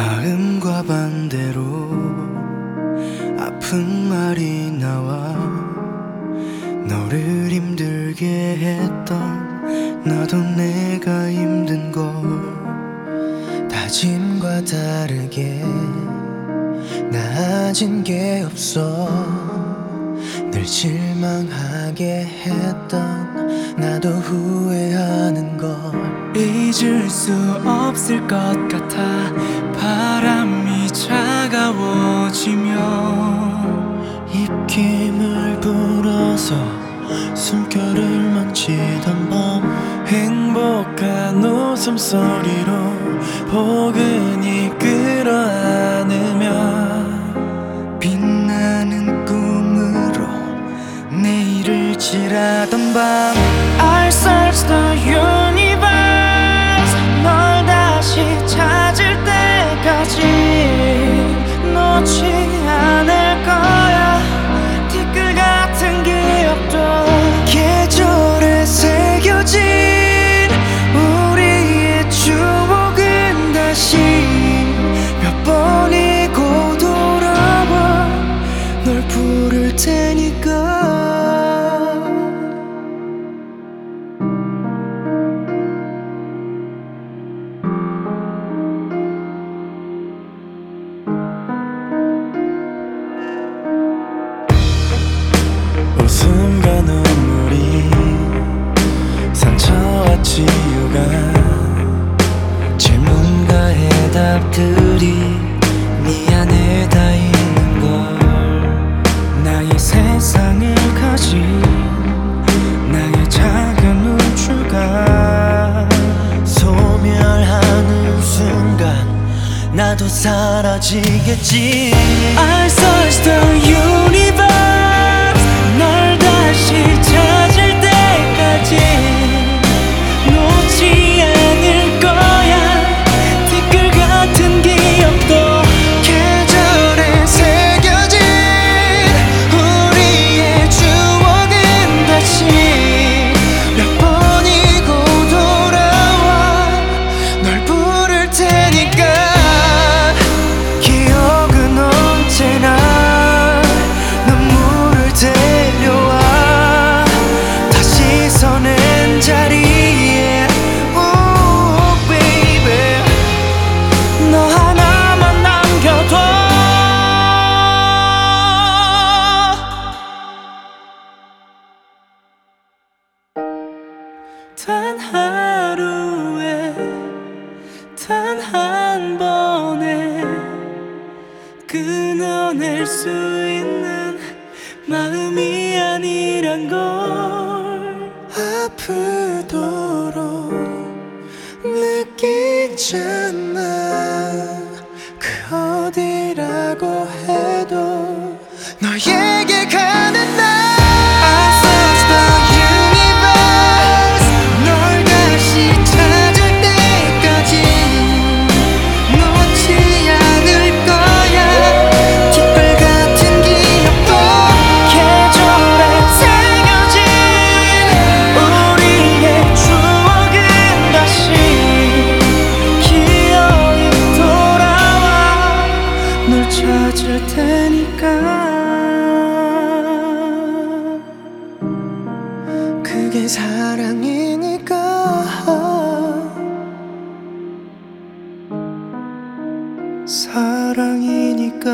마음과 반대로 아픈 말이 나와 너를 힘들게 했던 나도 내가 힘든 걸 다짐과 다르게 나아진 게 없어. 늘 실망하게 했던 나도 후회하는 걸 잊을 수 없을 것 같아. 바람이 차가워지며 입김을 불어서 숨결을 만지던 밤 행복한 웃음소리로 포근히 끌어안으며 빛나는 꿈으로 내일을 칠하던 밤. I search the universe to 나도 사라지겠지 I search the universe 자리에. Ooh, baby. 너 하나만 남겨둬. 단 하루에 단 한 번에 끊어낼 수 있는 마음이 아니란 걸 아프도록 느끼잖아 들어줄 테니까. 그게 사랑이니까. 사랑이니까.